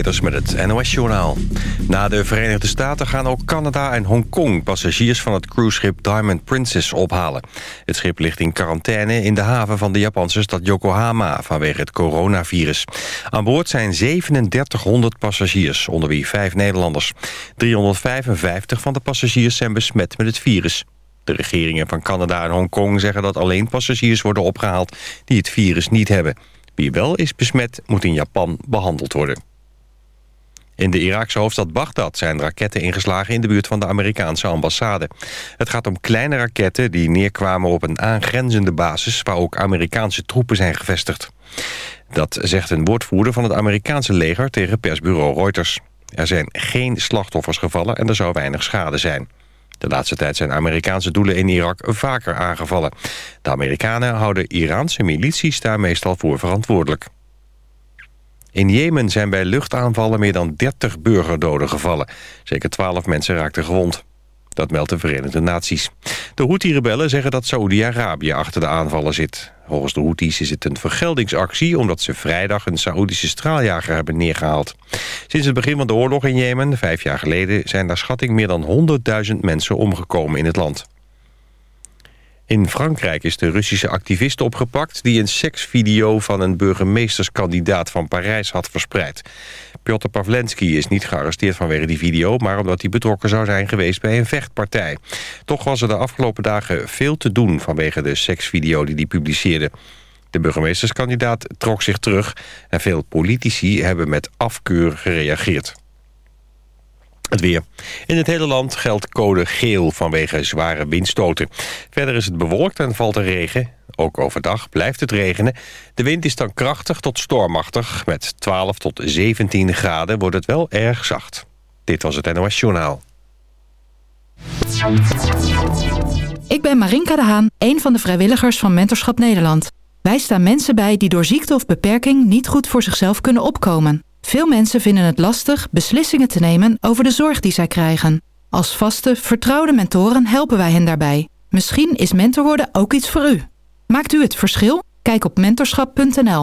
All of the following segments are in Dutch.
Met het NOS Journaal. Na de Verenigde Staten gaan ook Canada en Hongkong... passagiers van het cruiseschip Diamond Princess ophalen. Het schip ligt in quarantaine in de haven van de Japanse stad Yokohama... vanwege het coronavirus. Aan boord zijn 3700 passagiers, onder wie vijf Nederlanders. 355 van de passagiers zijn besmet met het virus. De regeringen van Canada en Hongkong zeggen dat alleen passagiers worden opgehaald... die het virus niet hebben... Wie wel is besmet, moet in Japan behandeld worden. In de Iraakse hoofdstad Bagdad zijn raketten ingeslagen in de buurt van de Amerikaanse ambassade. Het gaat om kleine raketten die neerkwamen op een aangrenzende basis waar ook Amerikaanse troepen zijn gevestigd. Dat zegt een woordvoerder van het Amerikaanse leger tegen persbureau Reuters. Er zijn geen slachtoffers gevallen en er zou weinig schade zijn. De laatste tijd zijn Amerikaanse doelen in Irak vaker aangevallen. De Amerikanen houden Iraanse milities daar meestal voor verantwoordelijk. In Jemen zijn bij luchtaanvallen meer dan 30 burgerdoden gevallen. Zeker 12 mensen raakten gewond. Dat meldt de Verenigde Naties. De Houthi-rebellen zeggen dat Saoedi-Arabië achter de aanvallen zit. Volgens de Houthis is het een vergeldingsactie... omdat ze vrijdag een Saoedische straaljager hebben neergehaald. Sinds het begin van de oorlog in Jemen, vijf jaar geleden... zijn naar schatting meer dan 100.000 mensen omgekomen in het land. In Frankrijk is de Russische activist opgepakt... die een seksvideo van een burgemeesterskandidaat van Parijs had verspreid. Piotr Pavlensky is niet gearresteerd vanwege die video... maar omdat hij betrokken zou zijn geweest bij een vechtpartij. Toch was er de afgelopen dagen veel te doen... vanwege de seksvideo die hij publiceerde. De burgemeesterskandidaat trok zich terug... en veel politici hebben met afkeur gereageerd. Het weer. In het hele land geldt code geel vanwege zware windstoten. Verder is het bewolkt en valt er regen. Ook overdag blijft het regenen. De wind is dan krachtig tot stormachtig. Met 12 tot 17 graden wordt het wel erg zacht. Dit was het NOS Journaal. Ik ben Marinka de Haan, een van de vrijwilligers van Mentorschap Nederland. Wij staan mensen bij die door ziekte of beperking niet goed voor zichzelf kunnen opkomen. Veel mensen vinden het lastig beslissingen te nemen over de zorg die zij krijgen. Als vaste, vertrouwde mentoren helpen wij hen daarbij. Misschien is mentor worden ook iets voor u. Maakt u het verschil? Kijk op mentorschap.nl.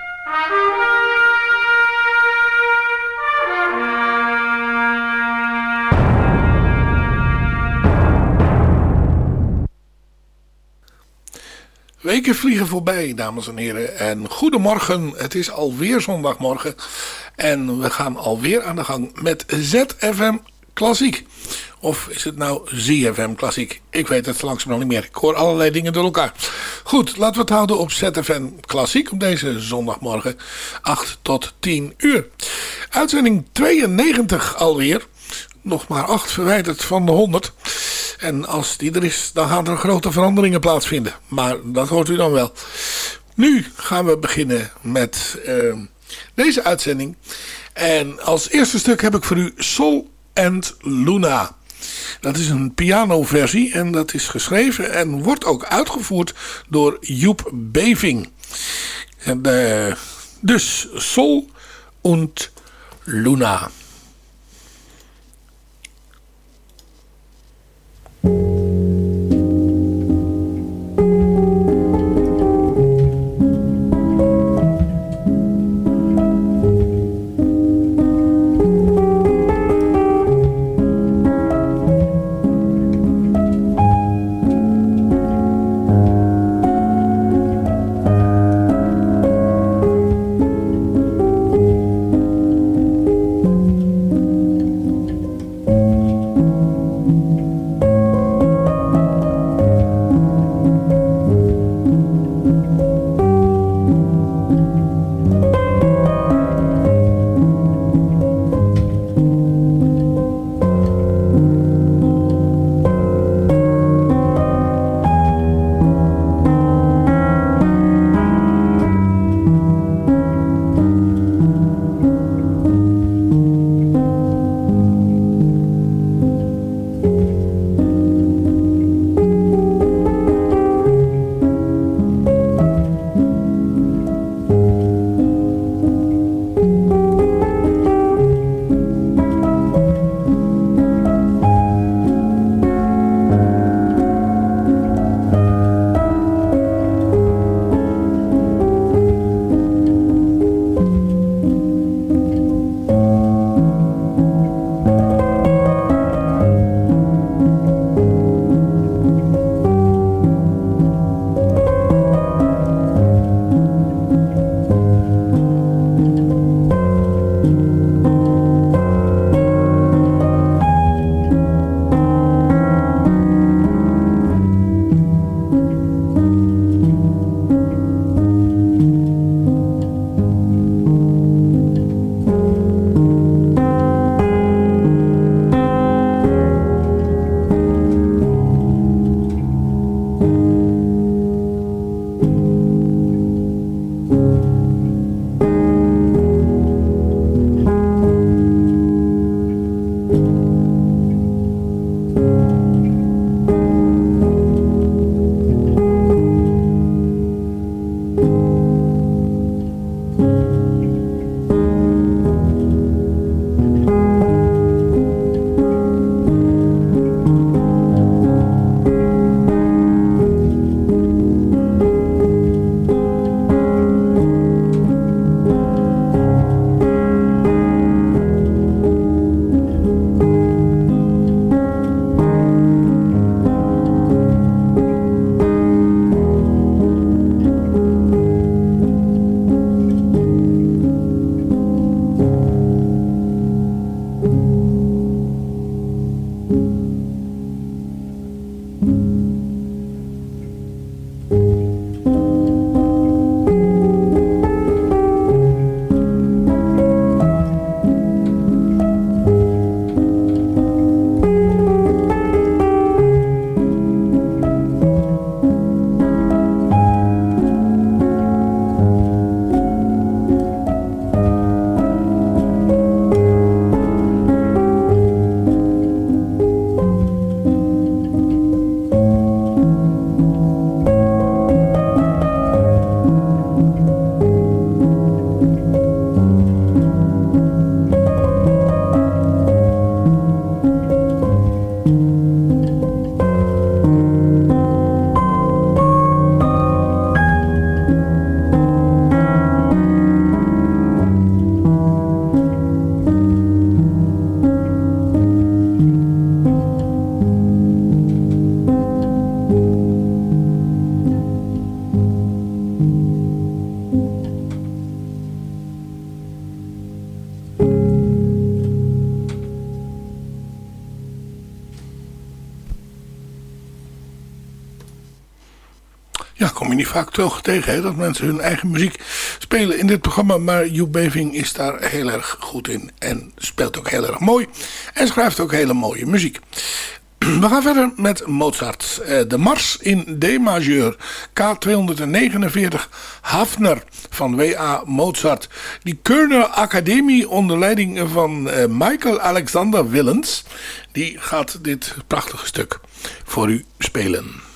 Weken vliegen voorbij, dames en heren. En goedemorgen, het is alweer zondagmorgen. En we gaan alweer aan de gang met ZFM Klassiek. Of is het nou ZFM Klassiek? Ik weet het langzaam nog niet meer. Ik hoor allerlei dingen door elkaar. Goed, laten we het houden op ZFM Klassiek op deze zondagmorgen 8 tot 10 uur. Uitzending 92 alweer. Nog maar 8 verwijderd van de 100. En als die er is, dan gaan er grote veranderingen plaatsvinden. Maar dat hoort u dan wel. Nu gaan we beginnen met uh, deze uitzending. En als eerste stuk heb ik voor u Sol and Luna. Dat is een pianoversie en dat is geschreven en wordt ook uitgevoerd door Joep Beving. En, uh, dus Sol und Luna. Ja, niet vaak toch tegen hè, dat mensen hun eigen muziek spelen in dit programma. Maar Joep Beving is daar heel erg goed in en speelt ook heel erg mooi. En schrijft ook hele mooie muziek. We gaan verder met Mozart. Eh, de Mars in D-majeur. K249 Hafner van W.A. Mozart. Die Körner Academie onder leiding van eh, Michael Alexander Willens. Die gaat dit prachtige stuk voor u spelen.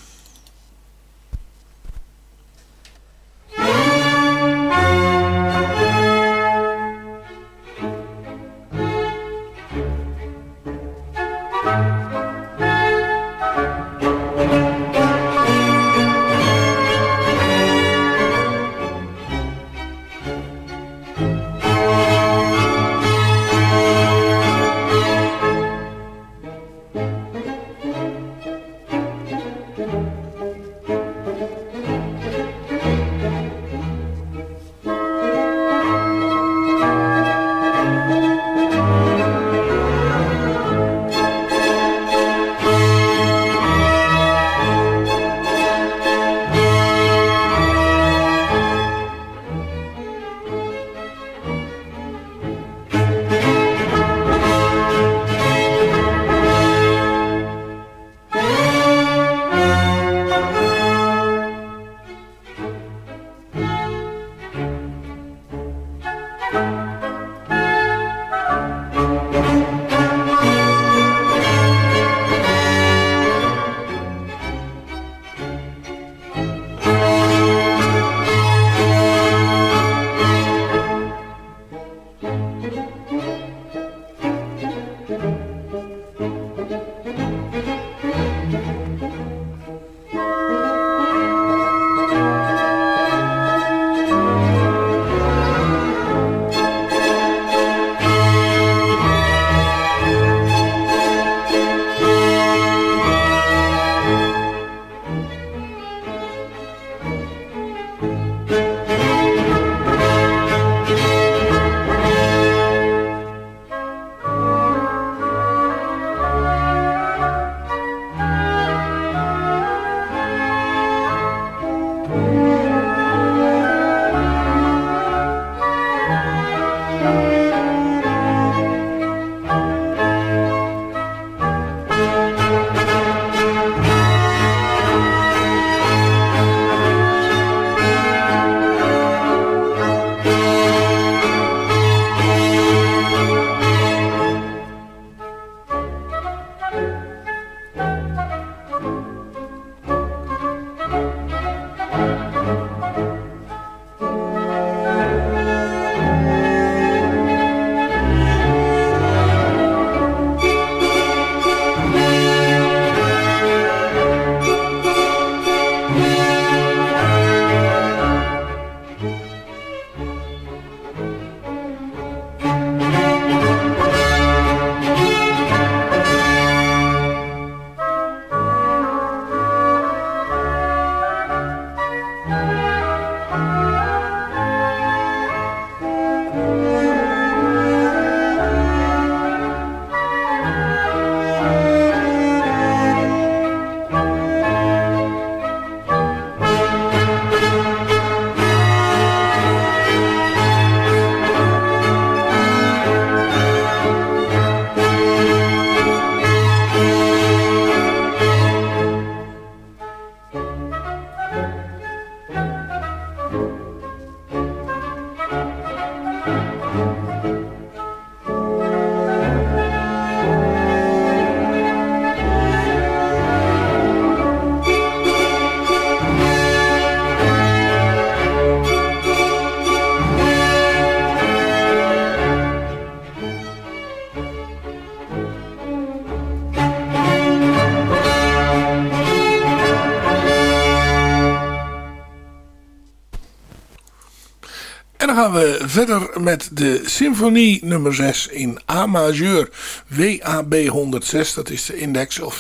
Gaan we verder met de symfonie nummer 6 in A majeur. WAB 106, dat is de index of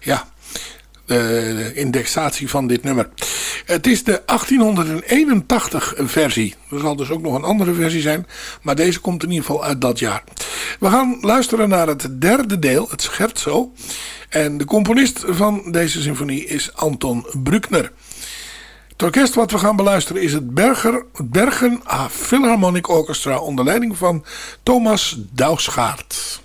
ja, de indexatie van dit nummer. Het is de 1881 versie. Er zal dus ook nog een andere versie zijn. Maar deze komt in ieder geval uit dat jaar. We gaan luisteren naar het derde deel, het scherzo. En de componist van deze symfonie is Anton Bruckner. Het orkest wat we gaan beluisteren is het Berger, Bergen Philharmonic Orchestra onder leiding van Thomas Douwsgaard.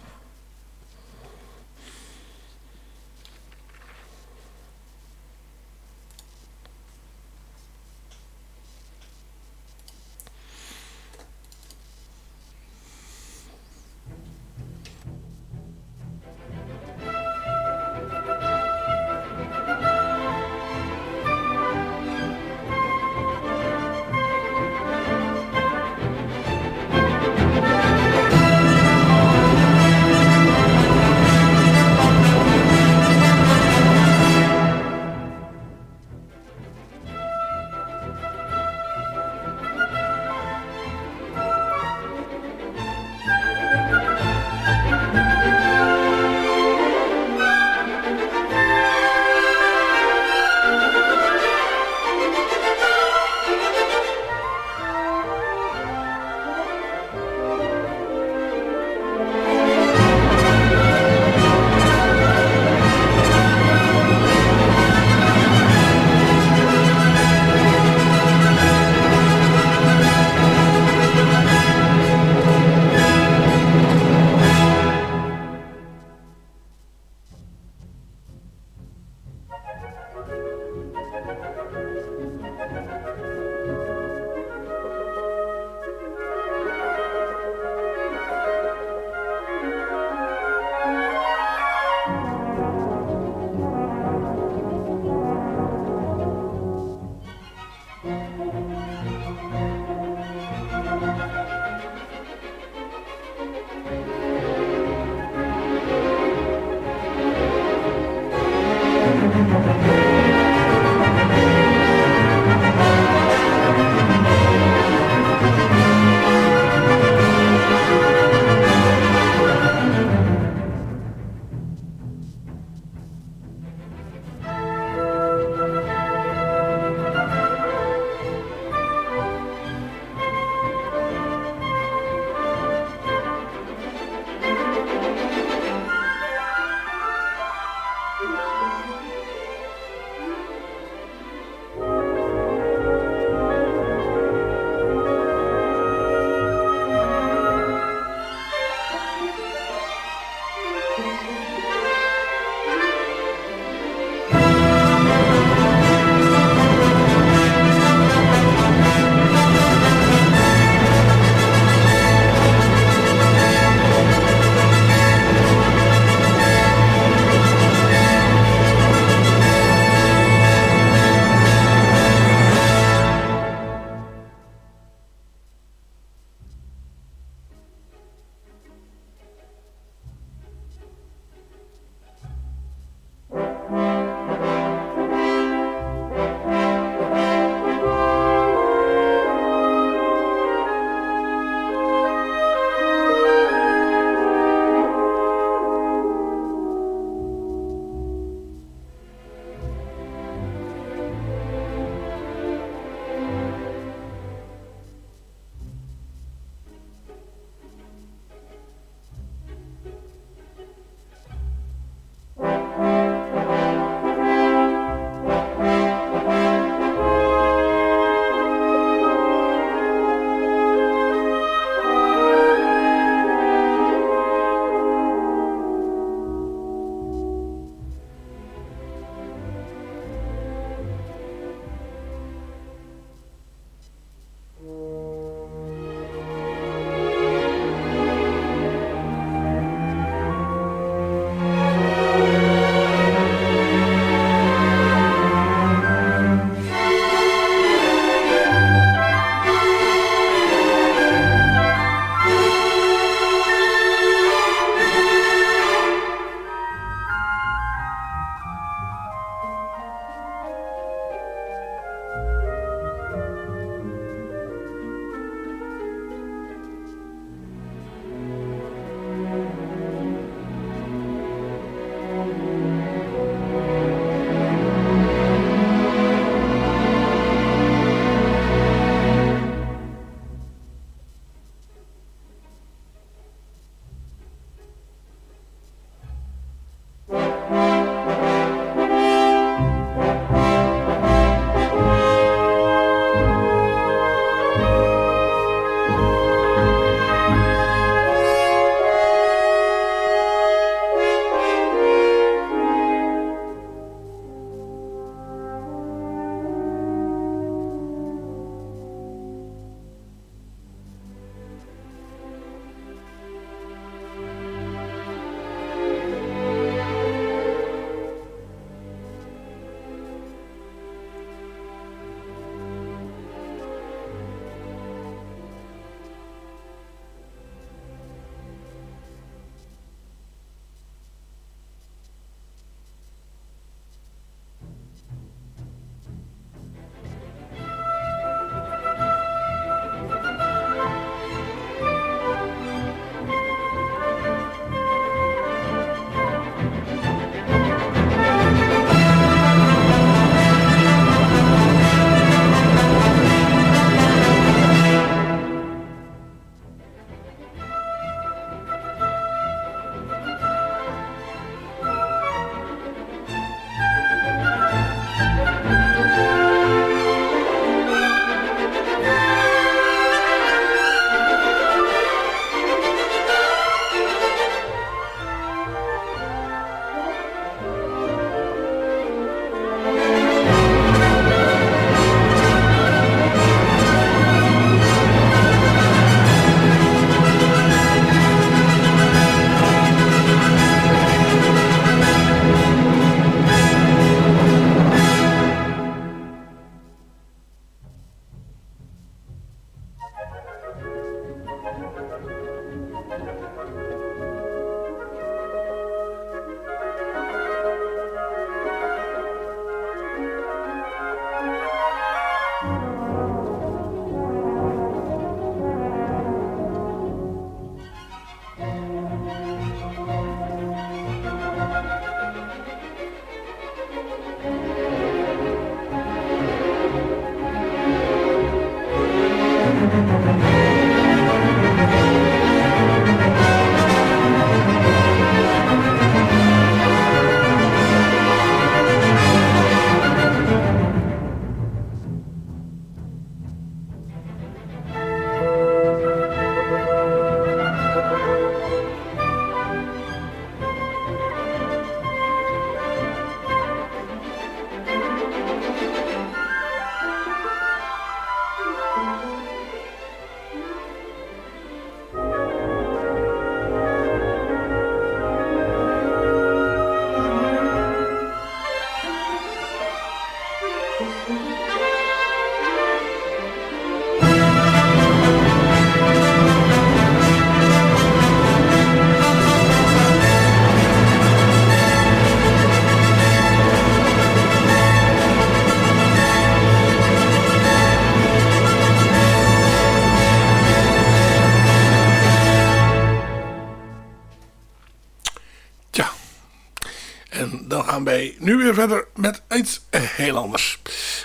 Nu weer verder met iets heel anders.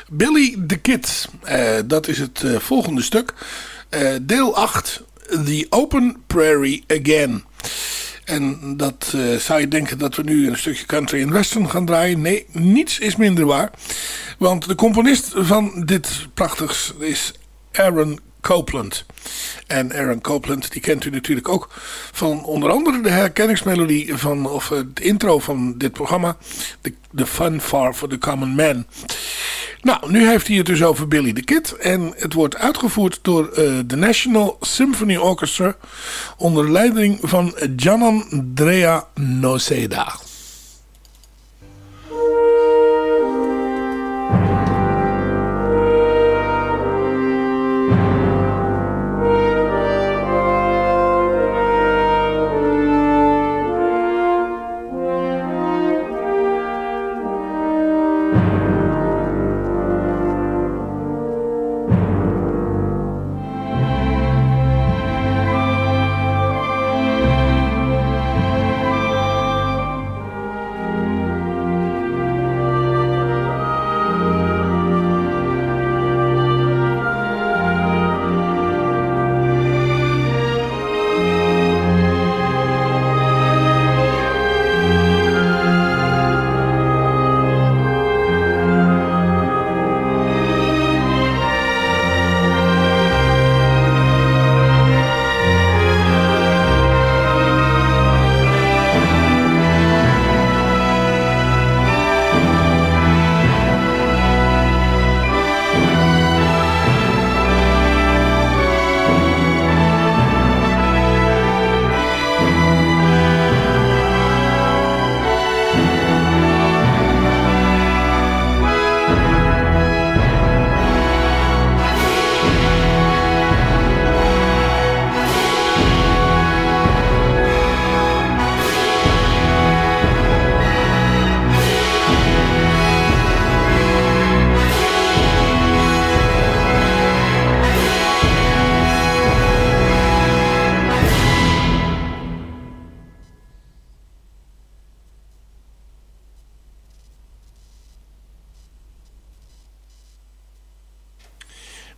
Billy the Kid, uh, dat is het uh, volgende stuk. Uh, deel 8, The Open Prairie Again. En dat zou je denken dat we nu een stukje country en western gaan draaien. Nee, niets is minder waar. Want de componist van dit prachtigs is Aaron Copeland. En Aaron Copeland, die kent u natuurlijk ook van onder andere de herkenningsmelodie van, of het intro van dit programma. The, the Fun Far for the Common Man. Nou, nu heeft hij het dus over Billy the Kid. En het wordt uitgevoerd door uh, de National Symphony Orchestra onder leiding van Gianandrea Noceda.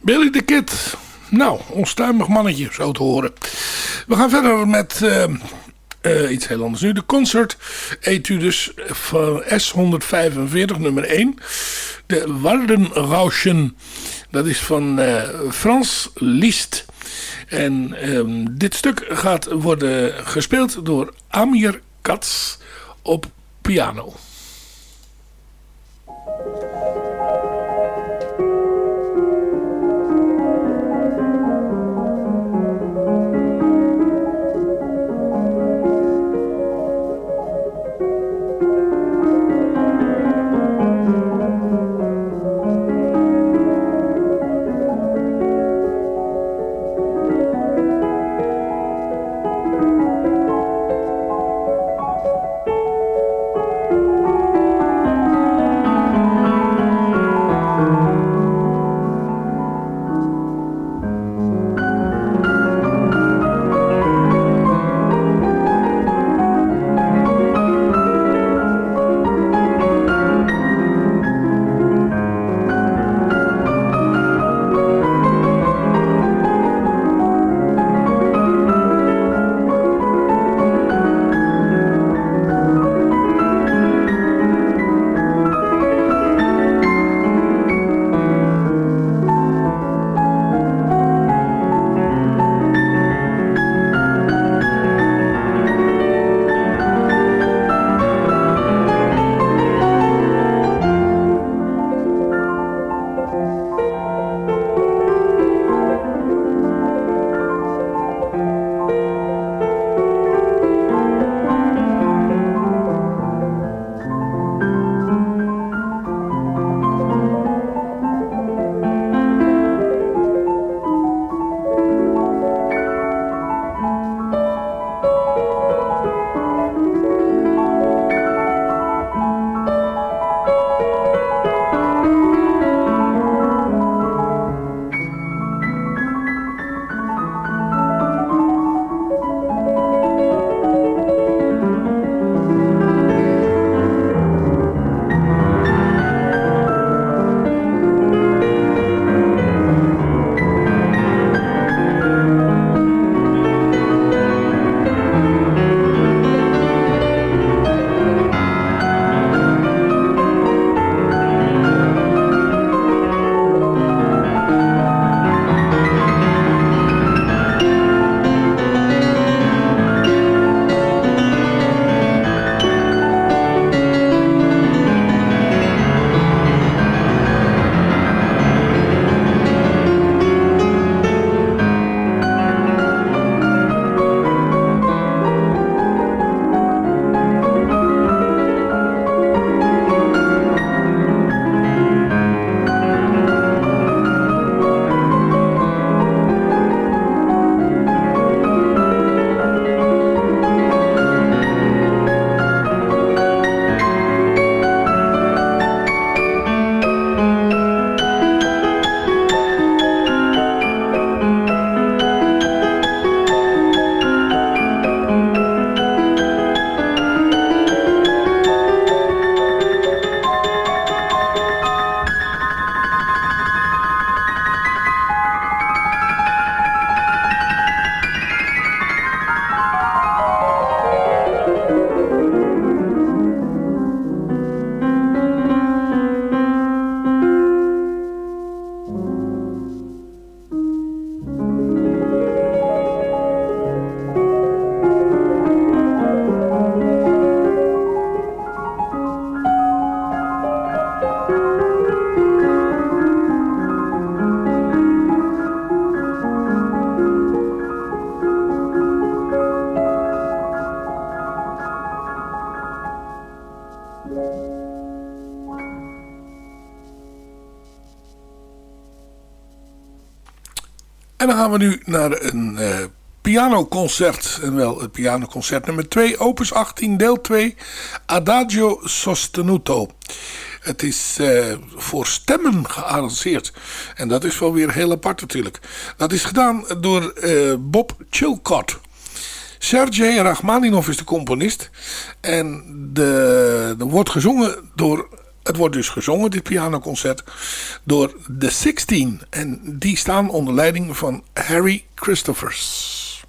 Billy the Kid. Nou, onstuimig mannetje, zo te horen. We gaan verder met uh, uh, iets heel anders nu. De concert etudes van S145 nummer 1. De Wardenrauschen. Dat is van uh, Frans Liszt. En um, dit stuk gaat worden gespeeld door Amir Katz op piano. Gaan we nu naar een uh, pianoconcert. En wel het pianoconcert nummer 2, opus 18, deel 2, Adagio Sostenuto. Het is uh, voor stemmen gearrangeerd. En dat is wel weer heel apart natuurlijk. Dat is gedaan door uh, Bob Chilcott. Sergej Rachmaninov is de componist. En de, er wordt gezongen door het wordt dus gezongen, dit pianoconcert, door de Sixteen. En die staan onder leiding van Harry Christophers.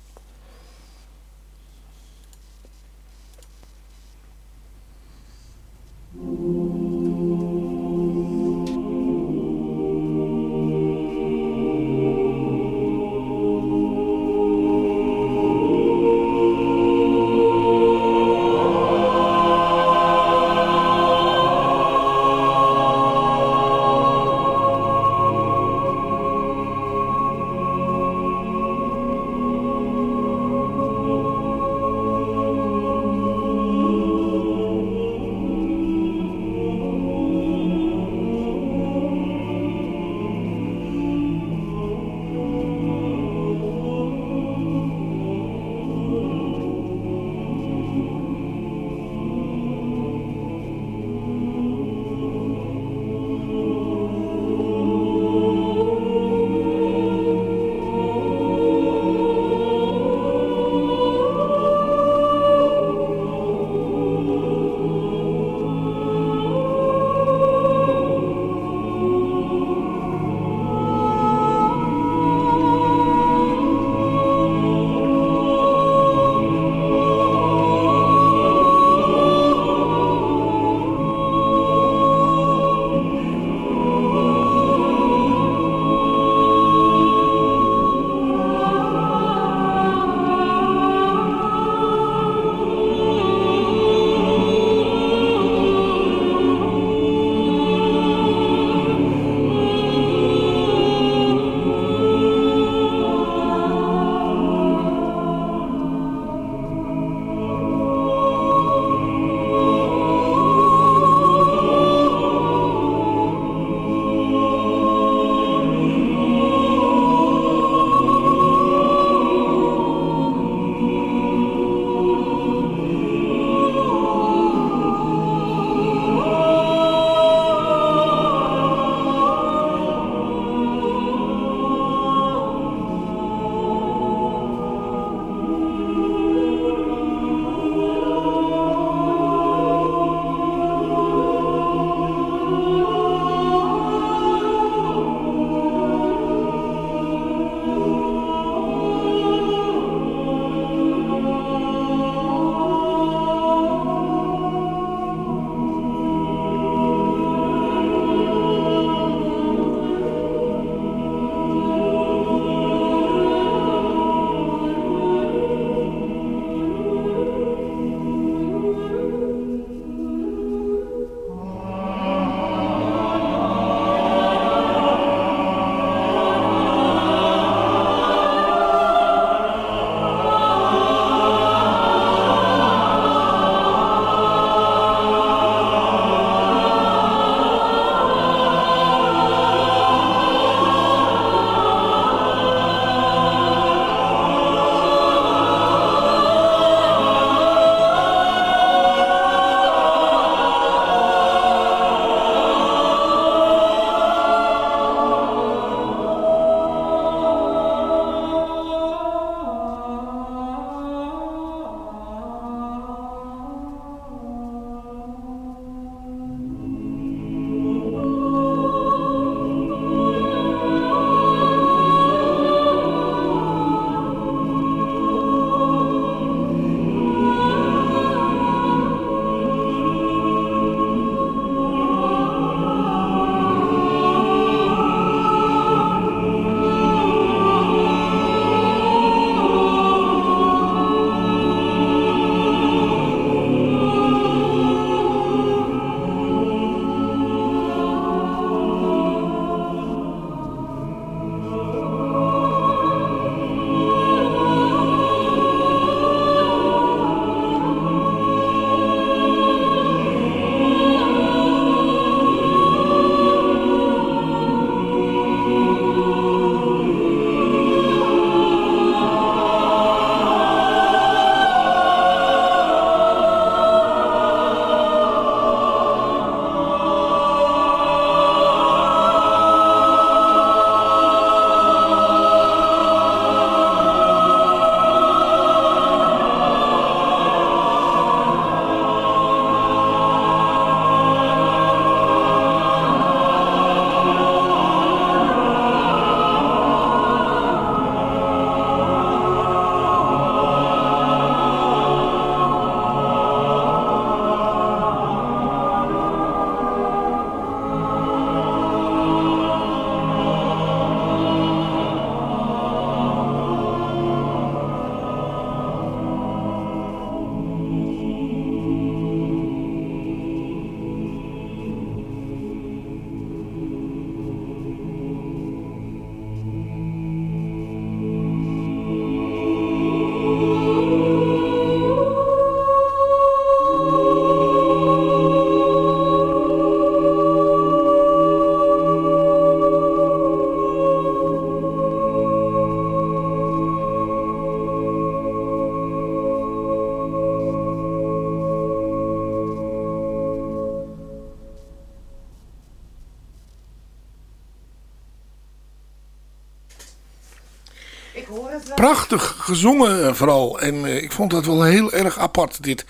Prachtig gezongen eh, vooral. En uh, ik vond dat wel heel erg apart, dit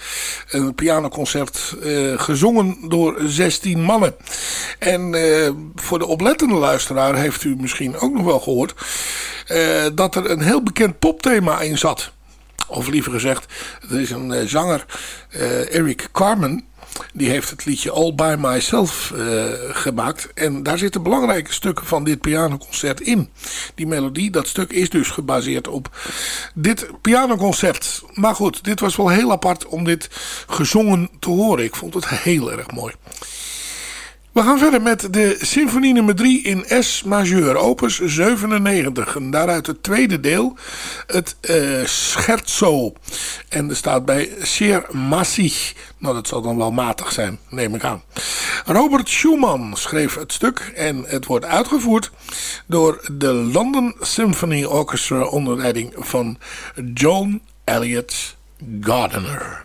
een pianoconcert. Gezongen door 16 mannen. En voor de oplettende luisteraar heeft u misschien ook nog wel gehoord... dat er een heel bekend popthema in zat. Of liever gezegd, er is een zanger, Eric Carmen... Die heeft het liedje All By Myself uh, gemaakt. En daar zitten belangrijke stukken van dit pianoconcert in. Die melodie, dat stuk is dus gebaseerd op dit pianoconcert. Maar goed, dit was wel heel apart om dit gezongen te horen. Ik vond het heel erg mooi. We gaan verder met de symfonie nummer 3 in S majeur, opus 97. En daaruit het tweede deel, het uh, scherzo. En er staat bij zeer massig. Nou, dat zal dan wel matig zijn, neem ik aan. Robert Schumann schreef het stuk en het wordt uitgevoerd door de London Symphony Orchestra onder leiding van John Elliott Gardiner.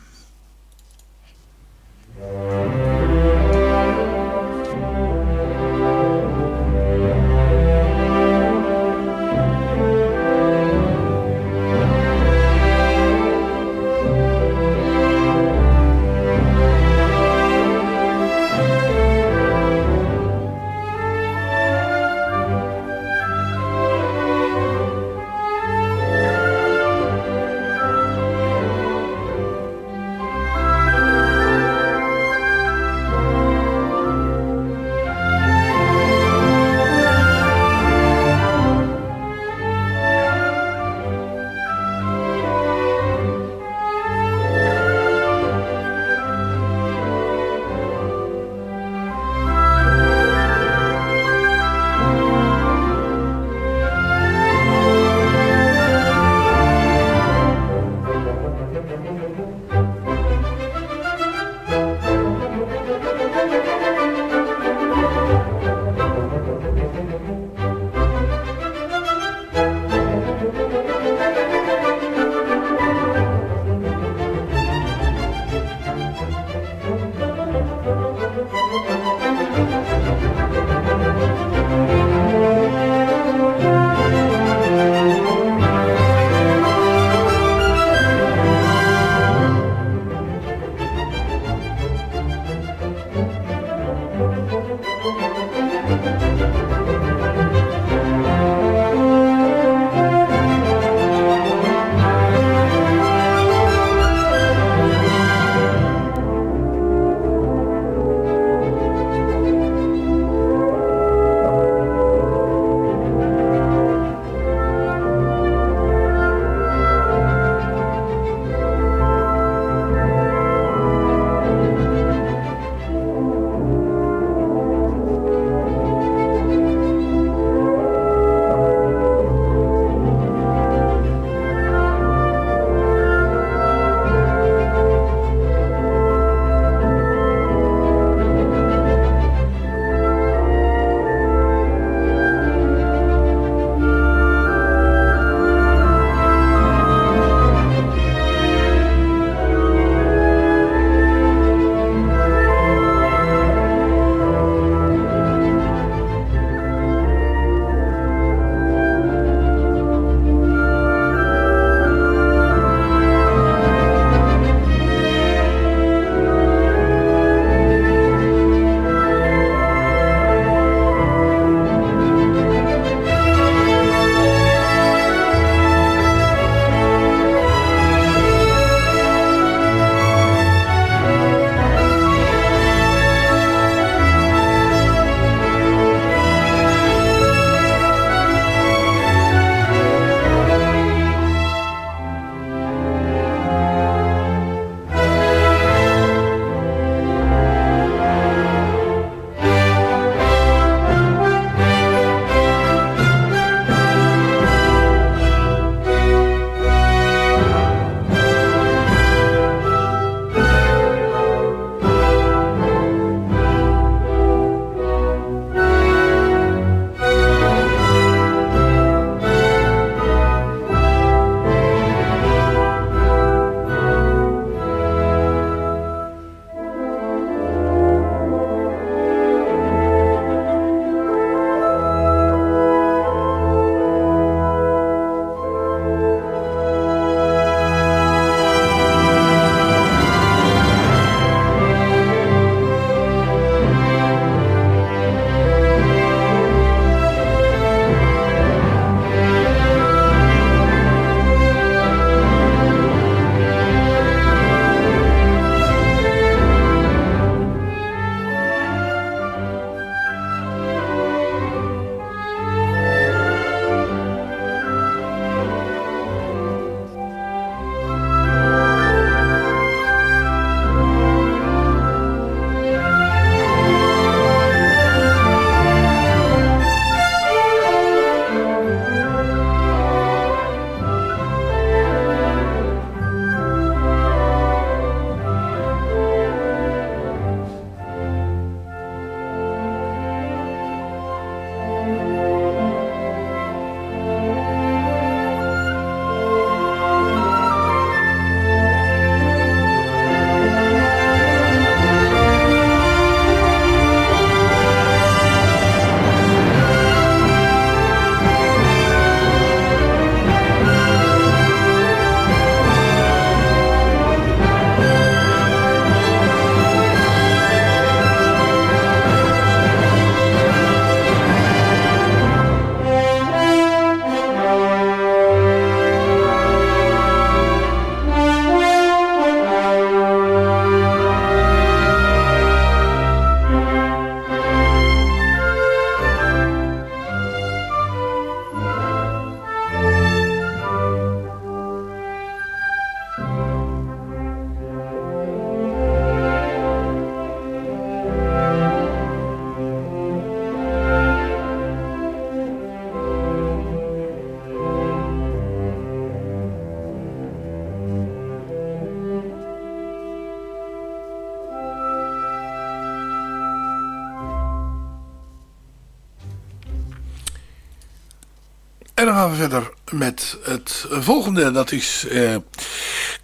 We verder met het volgende. Dat is uh,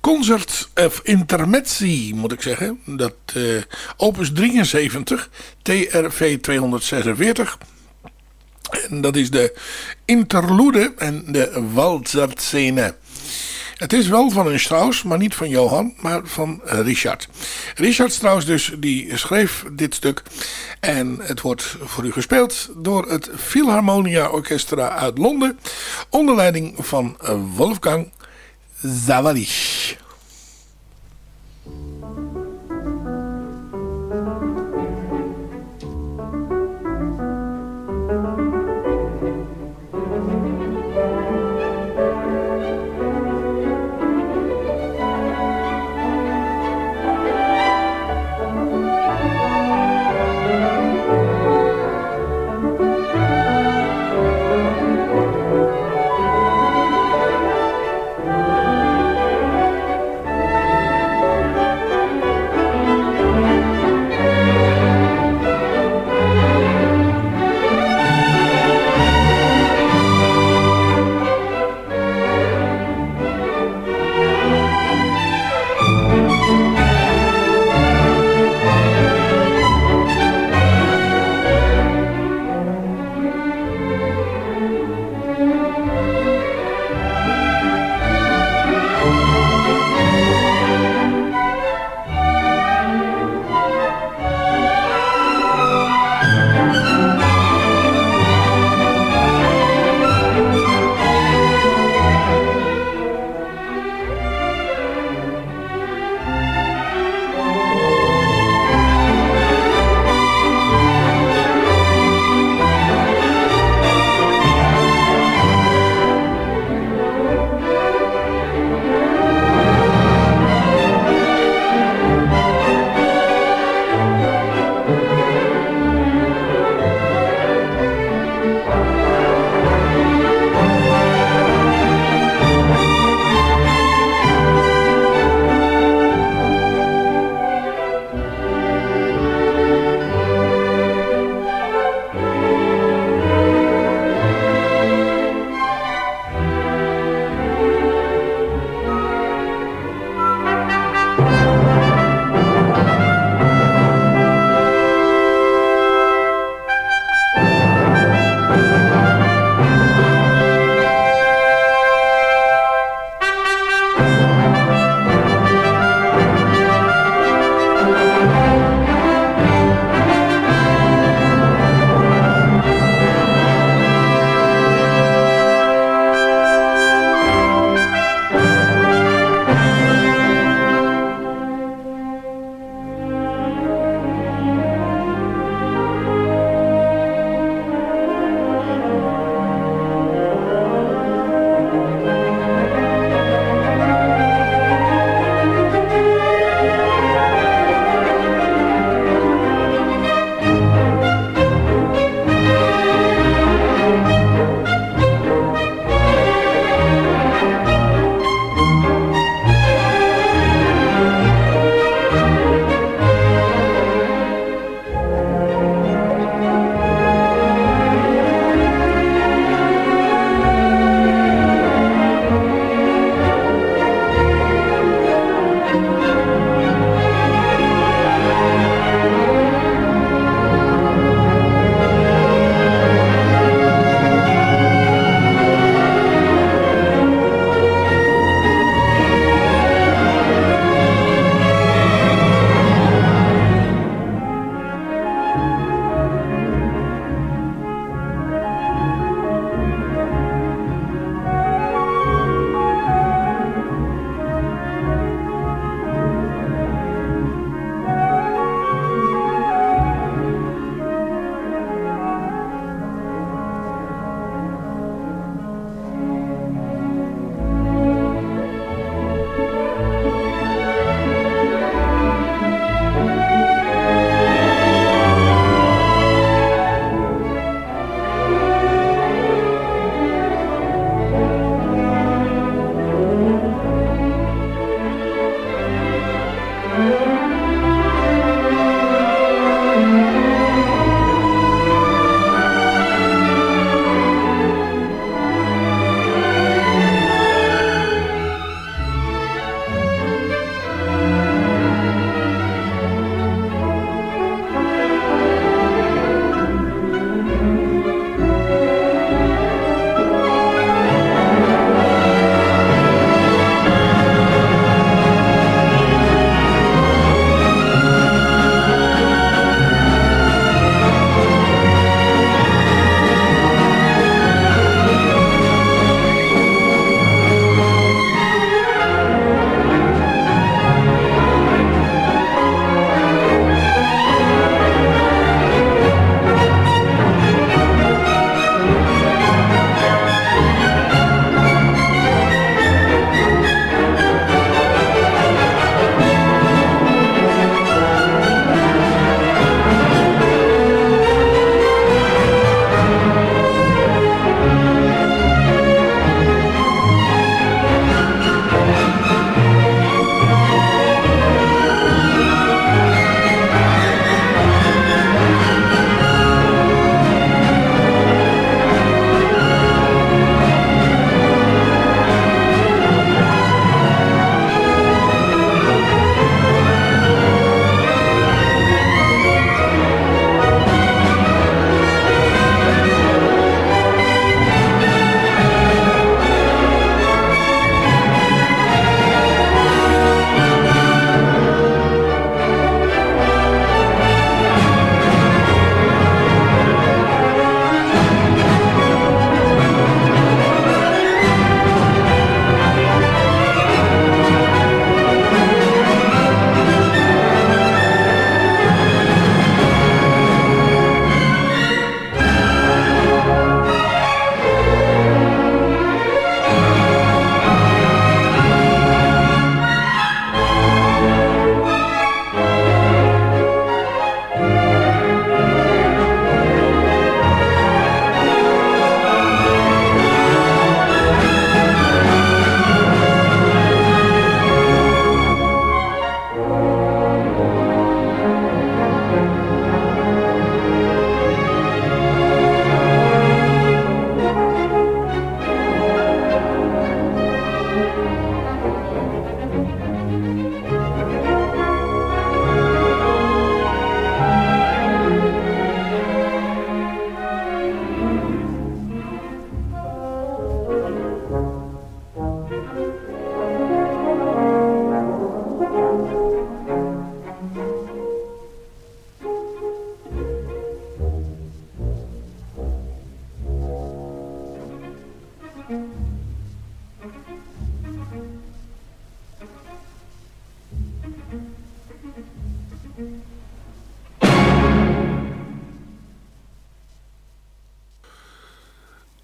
Concert of Intermezzi, moet ik zeggen. Dat uh, opus 73, TRV 246. En dat is de interlude en de walzerscène. Het is wel van een Strauss, maar niet van Johan, maar van Richard. Richard Strauss dus, die schreef dit stuk. En het wordt voor u gespeeld door het Philharmonia Orchestra uit Londen. Onder leiding van Wolfgang Zawalich.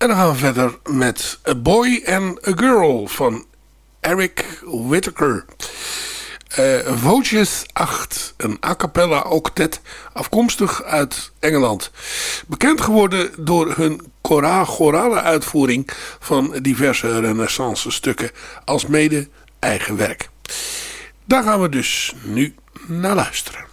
En dan gaan we verder met A Boy and a Girl van Eric Whittaker. Uh, Voces 8, een a cappella octet afkomstig uit Engeland. Bekend geworden door hun chorale uitvoering van diverse renaissance stukken als mede eigen werk. Daar gaan we dus nu naar luisteren.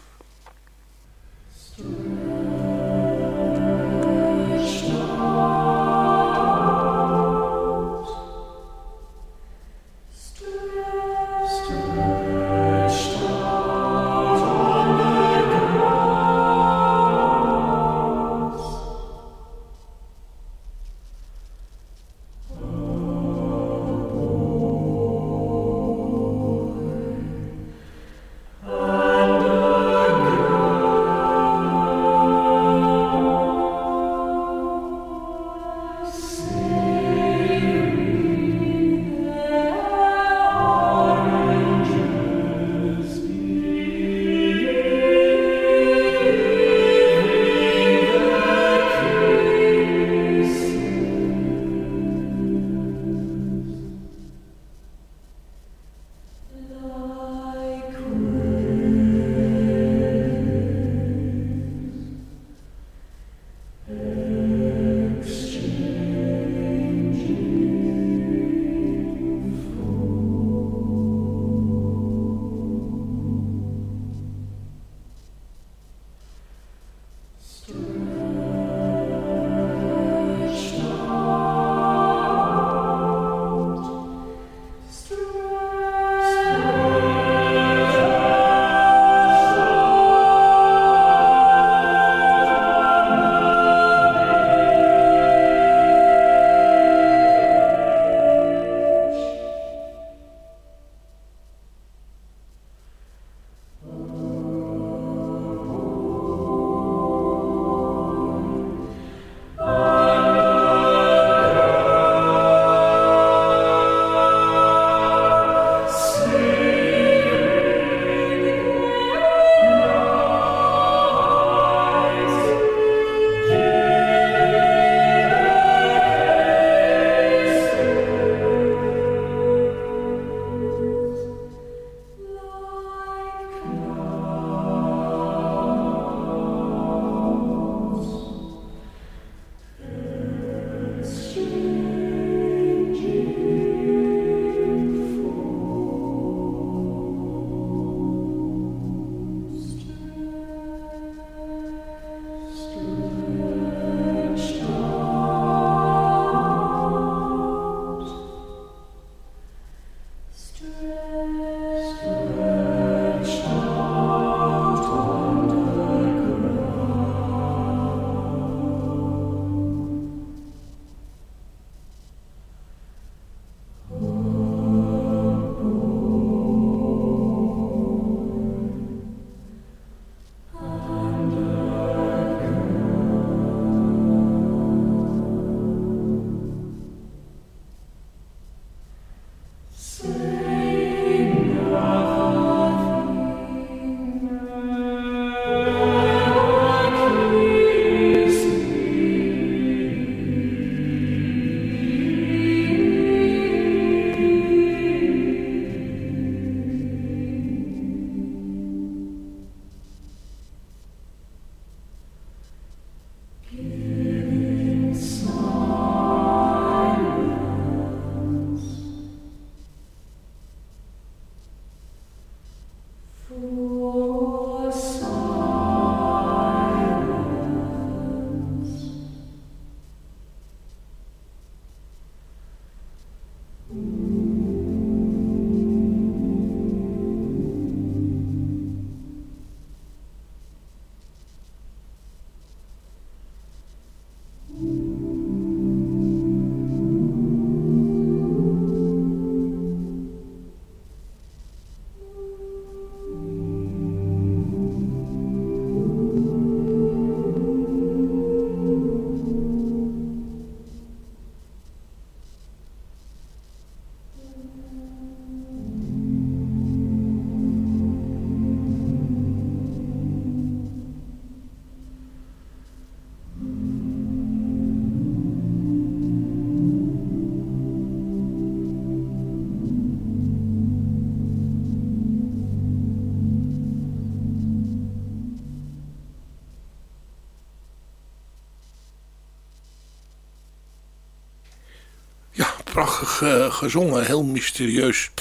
Prachtig uh, gezongen, heel mysterieus.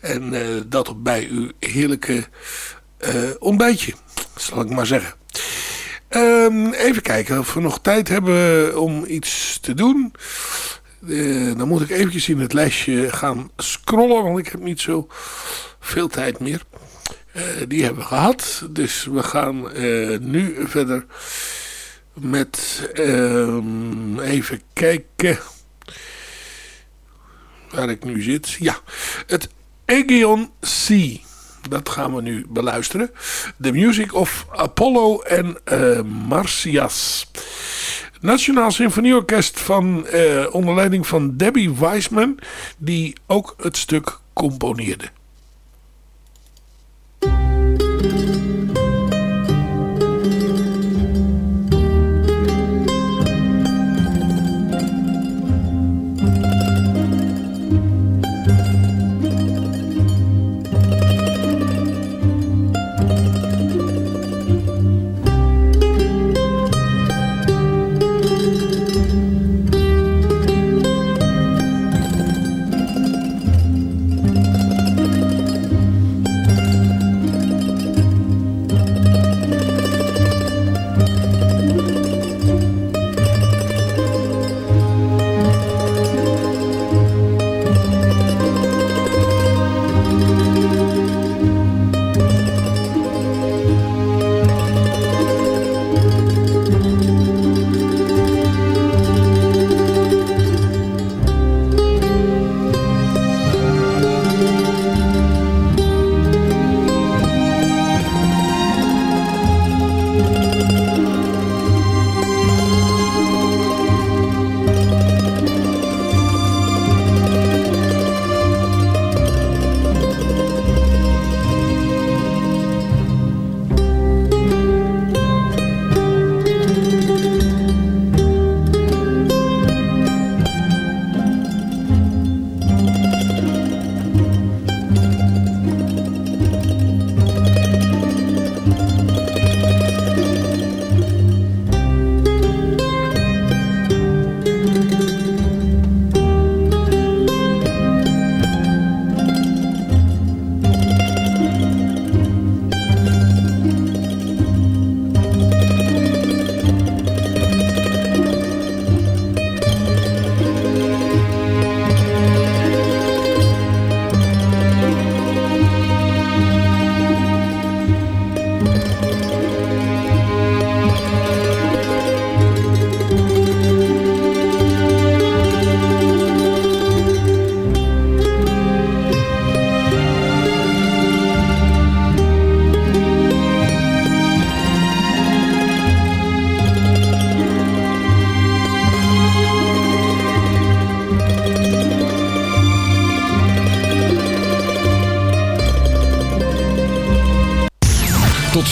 En uh, dat bij uw heerlijke uh, ontbijtje, zal ik maar zeggen. Um, even kijken of we nog tijd hebben om iets te doen. dan moet ik eventjes in het lijstje gaan scrollen, want ik heb niet zo veel tijd meer. die hebben we gehad, dus we gaan nu verder met um, even kijken waar ik nu zit. Ja, het Aegeon C. Dat gaan we nu beluisteren. The Music of Apollo en uh, Marcias. Nationaal Symfonieorkest van, uh, onder leiding van Debbie Weisman. Die ook het stuk componeerde.